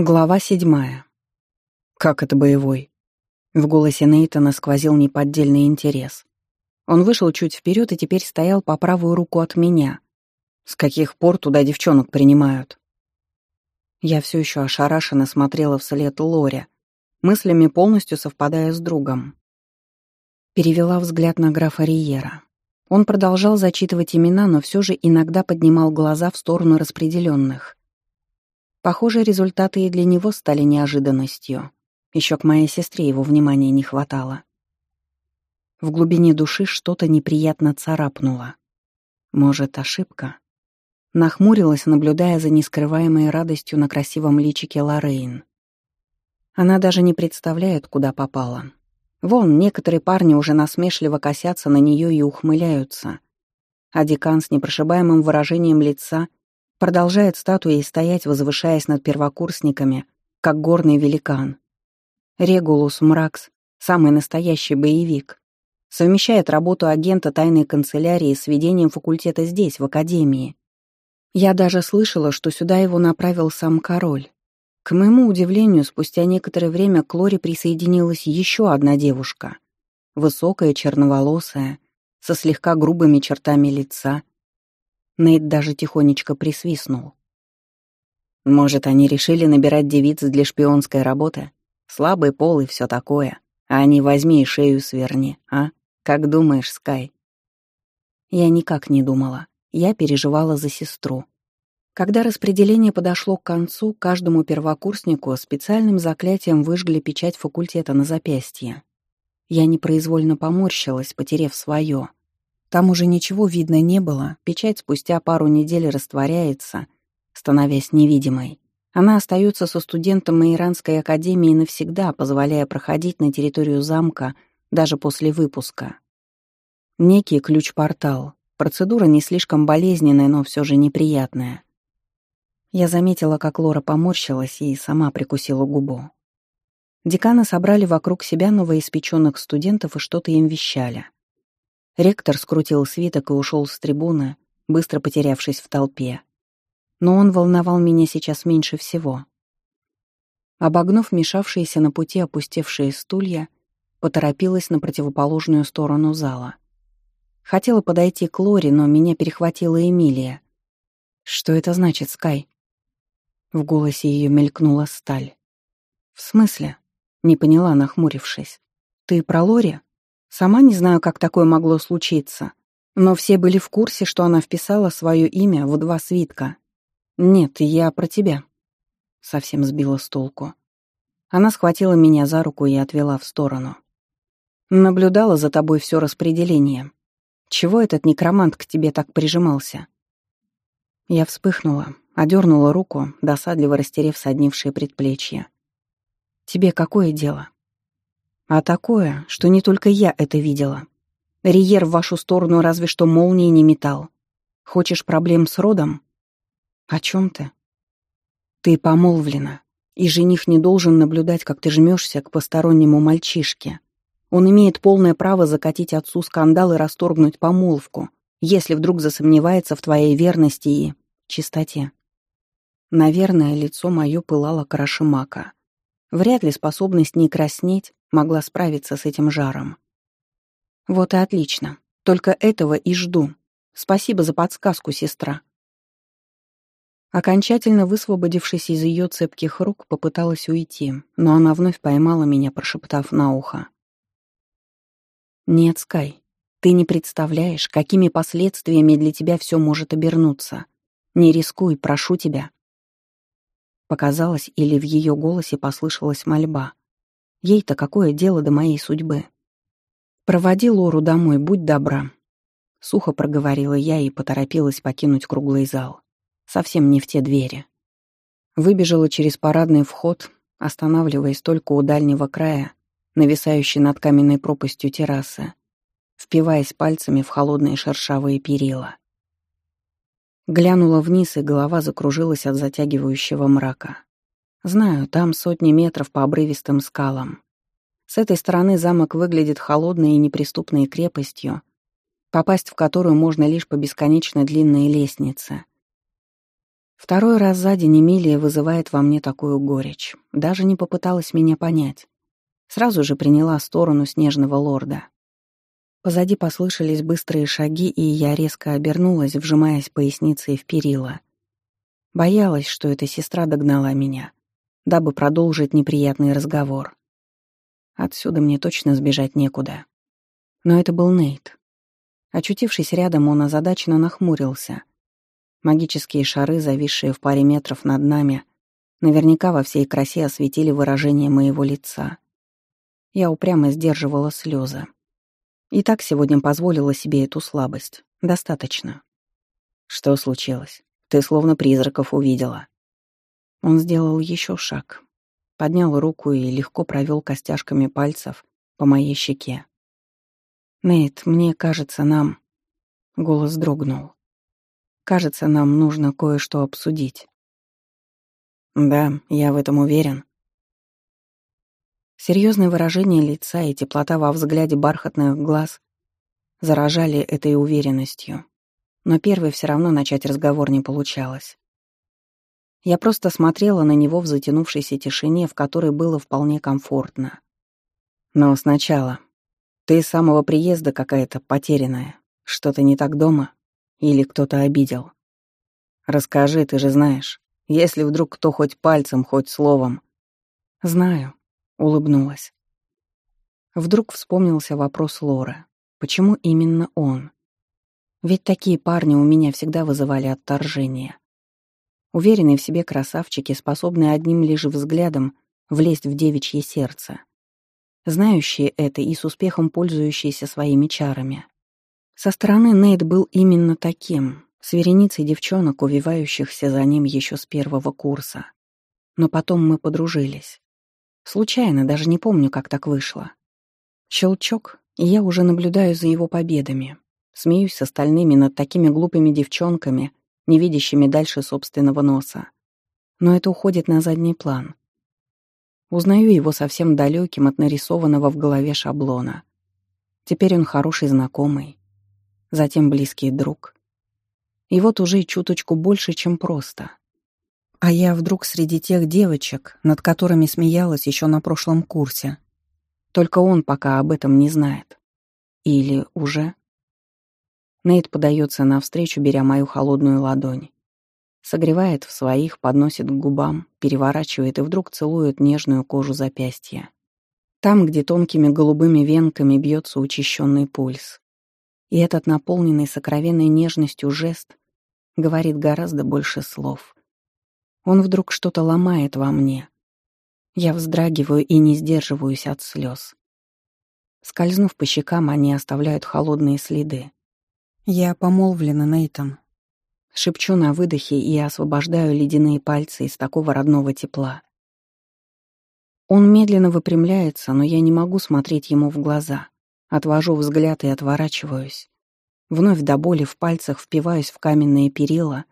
Глава седьмая. «Как это боевой?» В голосе Нейтана сквозил неподдельный интерес. Он вышел чуть вперед и теперь стоял по правую руку от меня. С каких пор туда девчонок принимают? Я все еще ошарашенно смотрела вслед Лоре, мыслями полностью совпадая с другом. Перевела взгляд на графа Риера. Он продолжал зачитывать имена, но все же иногда поднимал глаза в сторону распределенных. Похоже, результаты и для него стали неожиданностью. Еще к моей сестре его внимания не хватало. В глубине души что-то неприятно царапнуло. Может, ошибка? Нахмурилась, наблюдая за нескрываемой радостью на красивом личике Лоррейн. Она даже не представляет, куда попала. Вон, некоторые парни уже насмешливо косятся на нее и ухмыляются. А декан с непрошибаемым выражением лица продолжает статуей стоять, возвышаясь над первокурсниками, как горный великан. Регулус Мракс, самый настоящий боевик, совмещает работу агента тайной канцелярии с ведением факультета здесь, в академии. Я даже слышала, что сюда его направил сам король. К моему удивлению, спустя некоторое время к Лоре присоединилась еще одна девушка. Высокая, черноволосая, со слегка грубыми чертами лица — Нейт даже тихонечко присвистнул. Может, они решили набирать девиц для шпионской работы? Слабый пол и все такое. А не возьми и шею сверни, а? Как думаешь, Скай? Я никак не думала. Я переживала за сестру. Когда распределение подошло к концу, каждому первокурснику специальным заклятием выжгли печать факультета на запястье. Я непроизвольно поморщилась, потеряв свое. Там уже ничего видно не было, печать спустя пару недель растворяется, становясь невидимой. Она остается со студентом Иранской академии навсегда, позволяя проходить на территорию замка даже после выпуска. Некий ключ-портал. Процедура не слишком болезненная, но все же неприятная. Я заметила, как Лора поморщилась и сама прикусила губу. Деканы собрали вокруг себя новоиспеченных студентов и что-то им вещали — Ректор скрутил свиток и ушел с трибуны, быстро потерявшись в толпе. Но он волновал меня сейчас меньше всего. Обогнув мешавшиеся на пути опустевшие стулья, поторопилась на противоположную сторону зала. Хотела подойти к Лоре, но меня перехватила Эмилия. «Что это значит, Скай?» В голосе ее мелькнула сталь. «В смысле?» — не поняла, нахмурившись. «Ты про Лори?» Сама не знаю, как такое могло случиться. Но все были в курсе, что она вписала свое имя в два свитка. «Нет, я про тебя», — совсем сбила с толку. Она схватила меня за руку и отвела в сторону. «Наблюдала за тобой все распределение. Чего этот некромант к тебе так прижимался?» Я вспыхнула, одернула руку, досадливо растерев соднившие предплечья. «Тебе какое дело?» А такое, что не только я это видела. Риер в вашу сторону разве что молнии не метал. Хочешь проблем с родом? О чем ты? Ты помолвлена, и жених не должен наблюдать, как ты жмешься к постороннему мальчишке. Он имеет полное право закатить отцу скандал и расторгнуть помолвку, если вдруг засомневается в твоей верности и чистоте. Наверное, лицо мое пылало краше мака. Вряд ли способность не краснеть могла справиться с этим жаром. Вот и отлично. Только этого и жду. Спасибо за подсказку, сестра. Окончательно высвободившись из ее цепких рук, попыталась уйти, но она вновь поймала меня, прошептав на ухо. «Нет, Скай, ты не представляешь, какими последствиями для тебя все может обернуться. Не рискуй, прошу тебя. Показалось, или в ее голосе послышалась мольба. Ей-то какое дело до моей судьбы? «Проводи Лору домой, будь добра». Сухо проговорила я и поторопилась покинуть круглый зал. Совсем не в те двери. Выбежала через парадный вход, останавливаясь только у дальнего края, нависающей над каменной пропастью террасы, впиваясь пальцами в холодные шершавые перила. Глянула вниз, и голова закружилась от затягивающего мрака. Знаю, там сотни метров по обрывистым скалам. С этой стороны замок выглядит холодной и неприступной крепостью, попасть в которую можно лишь по бесконечно длинной лестнице. Второй раз за день Эмилия вызывает во мне такую горечь. Даже не попыталась меня понять. Сразу же приняла сторону снежного лорда. Позади послышались быстрые шаги, и я резко обернулась, вжимаясь поясницей в перила. Боялась, что эта сестра догнала меня, дабы продолжить неприятный разговор. Отсюда мне точно сбежать некуда. Но это был Нейт. Очутившись рядом, он озадаченно нахмурился. Магические шары, зависшие в паре метров над нами, наверняка во всей красе осветили выражение моего лица. Я упрямо сдерживала слезы. И так сегодня позволила себе эту слабость. Достаточно. Что случилось? Ты словно призраков увидела. Он сделал еще шаг. Поднял руку и легко провел костяшками пальцев по моей щеке. «Нейт, мне кажется, нам...» Голос дрогнул. «Кажется, нам нужно кое-что обсудить». «Да, я в этом уверен», Серьезное выражение лица и теплота во взгляде бархатных глаз заражали этой уверенностью. Но первой все равно начать разговор не получалось. Я просто смотрела на него в затянувшейся тишине, в которой было вполне комфортно. Но сначала. Ты с самого приезда какая-то потерянная. Что-то не так дома? Или кто-то обидел? Расскажи, ты же знаешь. Если вдруг кто хоть пальцем, хоть словом. Знаю улыбнулась. Вдруг вспомнился вопрос Лоры. Почему именно он? Ведь такие парни у меня всегда вызывали отторжение. Уверенные в себе красавчики, способные одним лишь взглядом влезть в девичье сердце. Знающие это и с успехом пользующиеся своими чарами. Со стороны Нейт был именно таким, с вереницей девчонок, увивающихся за ним еще с первого курса. Но потом мы подружились. Случайно, даже не помню, как так вышло. Щелчок, и я уже наблюдаю за его победами. Смеюсь с остальными над такими глупыми девчонками, не видящими дальше собственного носа. Но это уходит на задний план. Узнаю его совсем далеким от нарисованного в голове шаблона. Теперь он хороший знакомый, затем близкий друг. И вот уже чуточку больше, чем просто. А я вдруг среди тех девочек, над которыми смеялась еще на прошлом курсе. Только он пока об этом не знает. Или уже? Нейт подается навстречу, беря мою холодную ладонь. Согревает в своих, подносит к губам, переворачивает и вдруг целует нежную кожу запястья. Там, где тонкими голубыми венками бьется учащенный пульс. И этот наполненный сокровенной нежностью жест говорит гораздо больше слов — он вдруг что-то ломает во мне. Я вздрагиваю и не сдерживаюсь от слез. Скользнув по щекам, они оставляют холодные следы. Я помолвлена, Нейтан. Шепчу на выдохе и освобождаю ледяные пальцы из такого родного тепла. Он медленно выпрямляется, но я не могу смотреть ему в глаза. Отвожу взгляд и отворачиваюсь. Вновь до боли в пальцах впиваюсь в каменные перила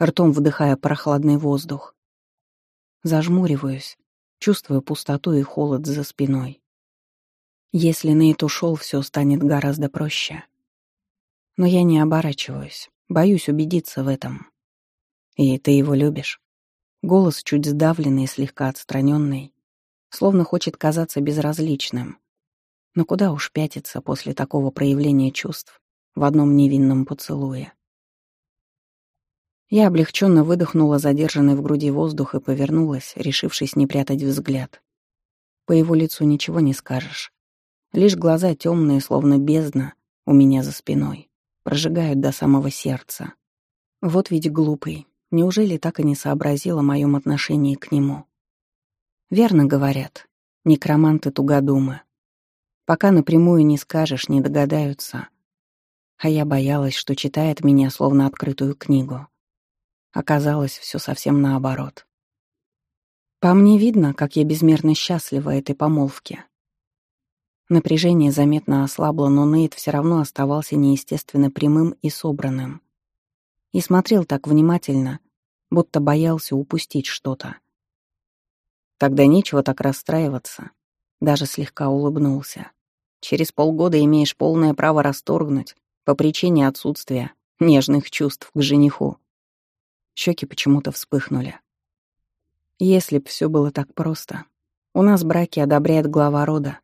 ртом вдыхая прохладный воздух. Зажмуриваюсь, чувствую пустоту и холод за спиной. Если Нейт ушел, все станет гораздо проще. Но я не оборачиваюсь, боюсь убедиться в этом. И ты его любишь. Голос чуть сдавленный и слегка отстраненный, словно хочет казаться безразличным. Но куда уж пятиться после такого проявления чувств в одном невинном поцелуе? Я облегченно выдохнула задержанный в груди воздух и повернулась, решившись не прятать взгляд. По его лицу ничего не скажешь. Лишь глаза темные, словно бездна, у меня за спиной, прожигают до самого сердца. Вот ведь глупый, неужели так и не сообразила о моем отношении к нему? Верно говорят, некроманты тугодумы. Пока напрямую не скажешь, не догадаются. А я боялась, что читает меня словно открытую книгу. Оказалось, все совсем наоборот. По мне видно, как я безмерно счастлива этой помолвке. Напряжение заметно ослабло, но Нейт все равно оставался неестественно прямым и собранным. И смотрел так внимательно, будто боялся упустить что-то. Тогда нечего так расстраиваться. Даже слегка улыбнулся. Через полгода имеешь полное право расторгнуть по причине отсутствия нежных чувств к жениху щеки почему-то вспыхнули. Если б все было так просто. У нас браки одобряет глава рода,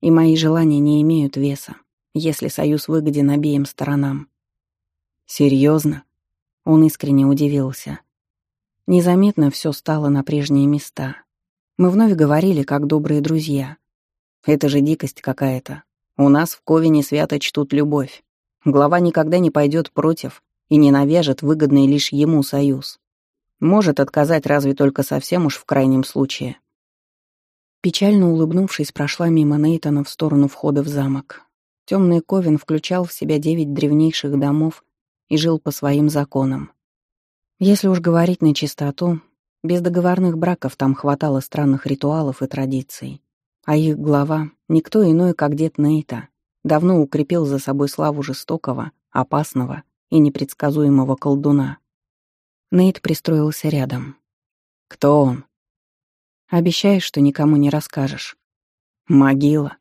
и мои желания не имеют веса, если союз выгоден обеим сторонам. Серьезно? Он искренне удивился. Незаметно все стало на прежние места. Мы вновь говорили, как добрые друзья. Это же дикость какая-то. У нас в Ковине свято чтут любовь. Глава никогда не пойдет против, и не навяжет выгодный лишь ему союз. Может отказать разве только совсем уж в крайнем случае. Печально улыбнувшись, прошла мимо Нейтана в сторону входа в замок. Темный Ковен включал в себя девять древнейших домов и жил по своим законам. Если уж говорить на чистоту, без договорных браков там хватало странных ритуалов и традиций. А их глава, никто иной, как дед Нейта, давно укрепил за собой славу жестокого, опасного и непредсказуемого колдуна. Нейт пристроился рядом. «Кто он?» «Обещаешь, что никому не расскажешь?» «Могила».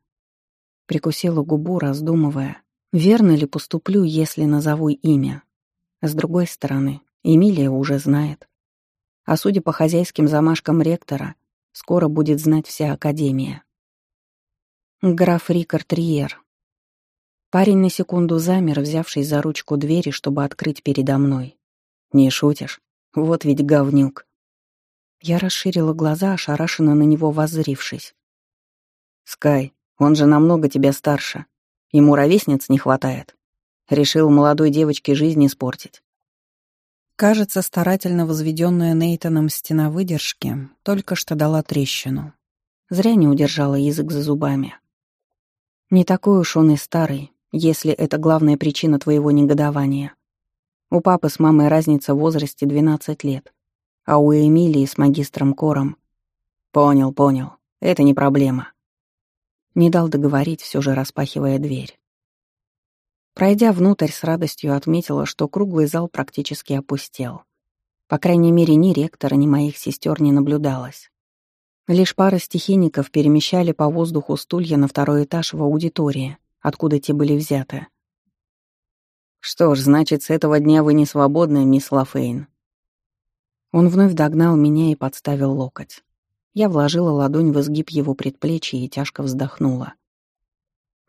Прикусила губу, раздумывая, верно ли поступлю, если назову имя. С другой стороны, Эмилия уже знает. А судя по хозяйским замашкам ректора, скоро будет знать вся Академия. Граф Рикард Риер, Парень на секунду замер, взявшись за ручку двери, чтобы открыть передо мной. «Не шутишь? Вот ведь говнюк!» Я расширила глаза, ошарашенно на него воззрившись. «Скай, он же намного тебя старше. Ему ровесниц не хватает. Решил молодой девочке жизнь испортить. Кажется, старательно возведенная Нейтаном стена выдержки только что дала трещину. Зря не удержала язык за зубами. Не такой уж он и старый, если это главная причина твоего негодования. У папы с мамой разница в возрасте 12 лет, а у Эмилии с магистром Кором... Понял, понял, это не проблема. Не дал договорить, все же распахивая дверь. Пройдя внутрь, с радостью отметила, что круглый зал практически опустел. По крайней мере, ни ректора, ни моих сестер не наблюдалось. Лишь пара стихийников перемещали по воздуху стулья на второй этаж в аудитории, откуда те были взяты. «Что ж, значит, с этого дня вы не свободны, мисс Лафейн». Он вновь догнал меня и подставил локоть. Я вложила ладонь в изгиб его предплечья и тяжко вздохнула.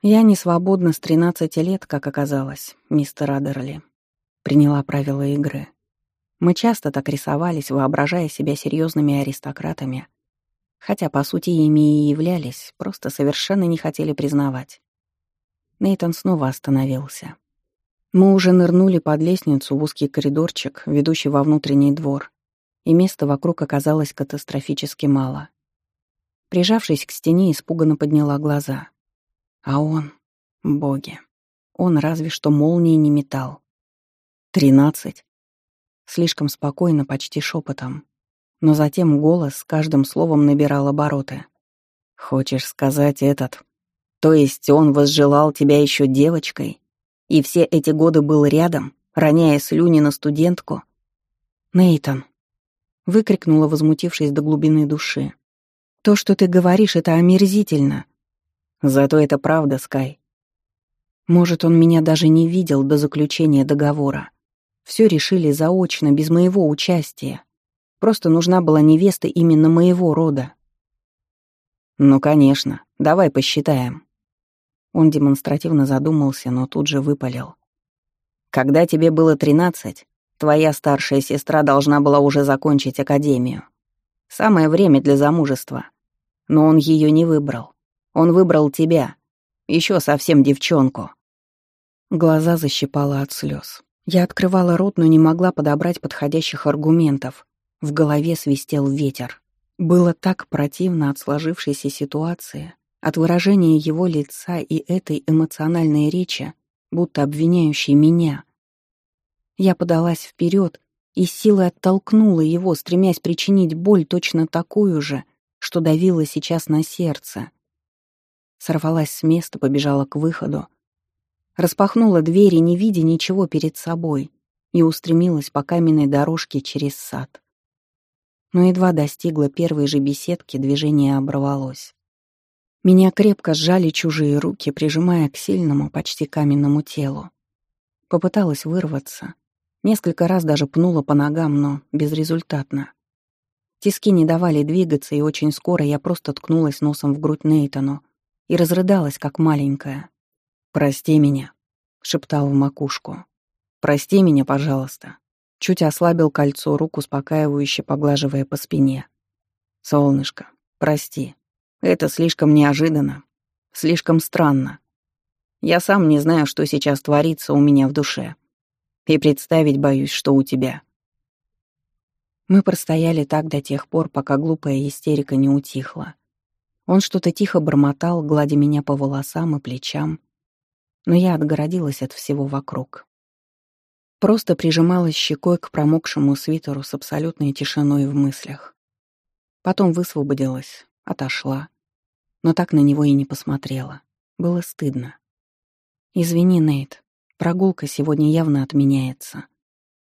«Я не свободна с тринадцати лет, как оказалось, мистер Адерли», — приняла правила игры. Мы часто так рисовались, воображая себя серьезными аристократами, хотя, по сути, ими и являлись, просто совершенно не хотели признавать. Нейтан снова остановился. Мы уже нырнули под лестницу в узкий коридорчик, ведущий во внутренний двор, и места вокруг оказалось катастрофически мало. Прижавшись к стене, испуганно подняла глаза. А он... Боги. Он разве что молнии не метал. «Тринадцать?» Слишком спокойно, почти шепотом. Но затем голос с каждым словом набирал обороты. «Хочешь сказать этот...» То есть он возжелал тебя еще девочкой, и все эти годы был рядом, роняя слюни на студентку? Нейтан, выкрикнула, возмутившись до глубины души. То, что ты говоришь, это омерзительно. Зато это правда, Скай. Может, он меня даже не видел до заключения договора. Все решили заочно, без моего участия. Просто нужна была невеста именно моего рода. Ну, конечно. Давай посчитаем. Он демонстративно задумался, но тут же выпалил. «Когда тебе было тринадцать, твоя старшая сестра должна была уже закончить академию. Самое время для замужества. Но он ее не выбрал. Он выбрал тебя. Еще совсем девчонку». Глаза защипала от слез. Я открывала рот, но не могла подобрать подходящих аргументов. В голове свистел ветер. Было так противно от сложившейся ситуации, от выражения его лица и этой эмоциональной речи, будто обвиняющей меня, я подалась вперед и силой оттолкнула его, стремясь причинить боль точно такую же, что давила сейчас на сердце. Сорвалась с места, побежала к выходу. Распахнула двери, не видя ничего перед собой, и устремилась по каменной дорожке через сад. Но едва достигла первой же беседки, движение оборвалось. Меня крепко сжали чужие руки, прижимая к сильному, почти каменному телу. Попыталась вырваться. Несколько раз даже пнула по ногам, но безрезультатно. Тиски не давали двигаться, и очень скоро я просто ткнулась носом в грудь Нейтану и разрыдалась, как маленькая. «Прости меня», — шептал в макушку. «Прости меня, пожалуйста». Чуть ослабил кольцо рук, успокаивающе поглаживая по спине. «Солнышко, прости. Это слишком неожиданно, слишком странно. Я сам не знаю, что сейчас творится у меня в душе. И представить боюсь, что у тебя. Мы простояли так до тех пор, пока глупая истерика не утихла. Он что-то тихо бормотал, гладя меня по волосам и плечам, но я отгородилась от всего вокруг. Просто прижималась щекой к промокшему свитеру с абсолютной тишиной в мыслях. Потом высвободилась, отошла. Но так на него и не посмотрела. Было стыдно. «Извини, Нейт, прогулка сегодня явно отменяется.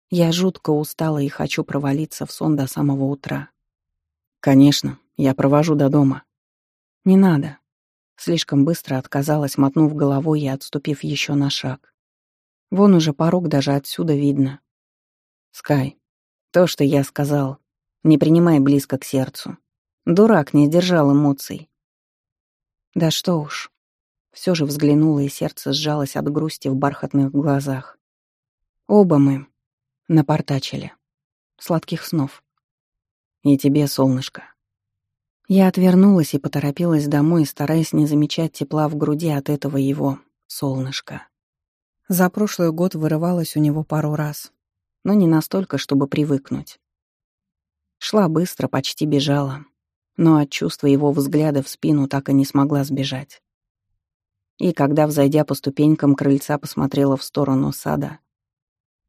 Я жутко устала и хочу провалиться в сон до самого утра». «Конечно, я провожу до дома». «Не надо». Слишком быстро отказалась, мотнув головой и отступив еще на шаг. Вон уже порог даже отсюда видно. «Скай, то, что я сказал, не принимай близко к сердцу. Дурак не сдержал эмоций. Да что уж. Все же взглянула, и сердце сжалось от грусти в бархатных глазах. Оба мы напортачили. Сладких снов. И тебе, солнышко. Я отвернулась и поторопилась домой, стараясь не замечать тепла в груди от этого его солнышка. За прошлый год вырывалась у него пару раз, но не настолько, чтобы привыкнуть. Шла быстро, почти бежала, но от чувства его взгляда в спину так и не смогла сбежать. И когда, взойдя по ступенькам крыльца, посмотрела в сторону сада,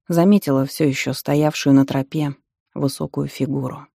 заметила все еще стоявшую на тропе высокую фигуру.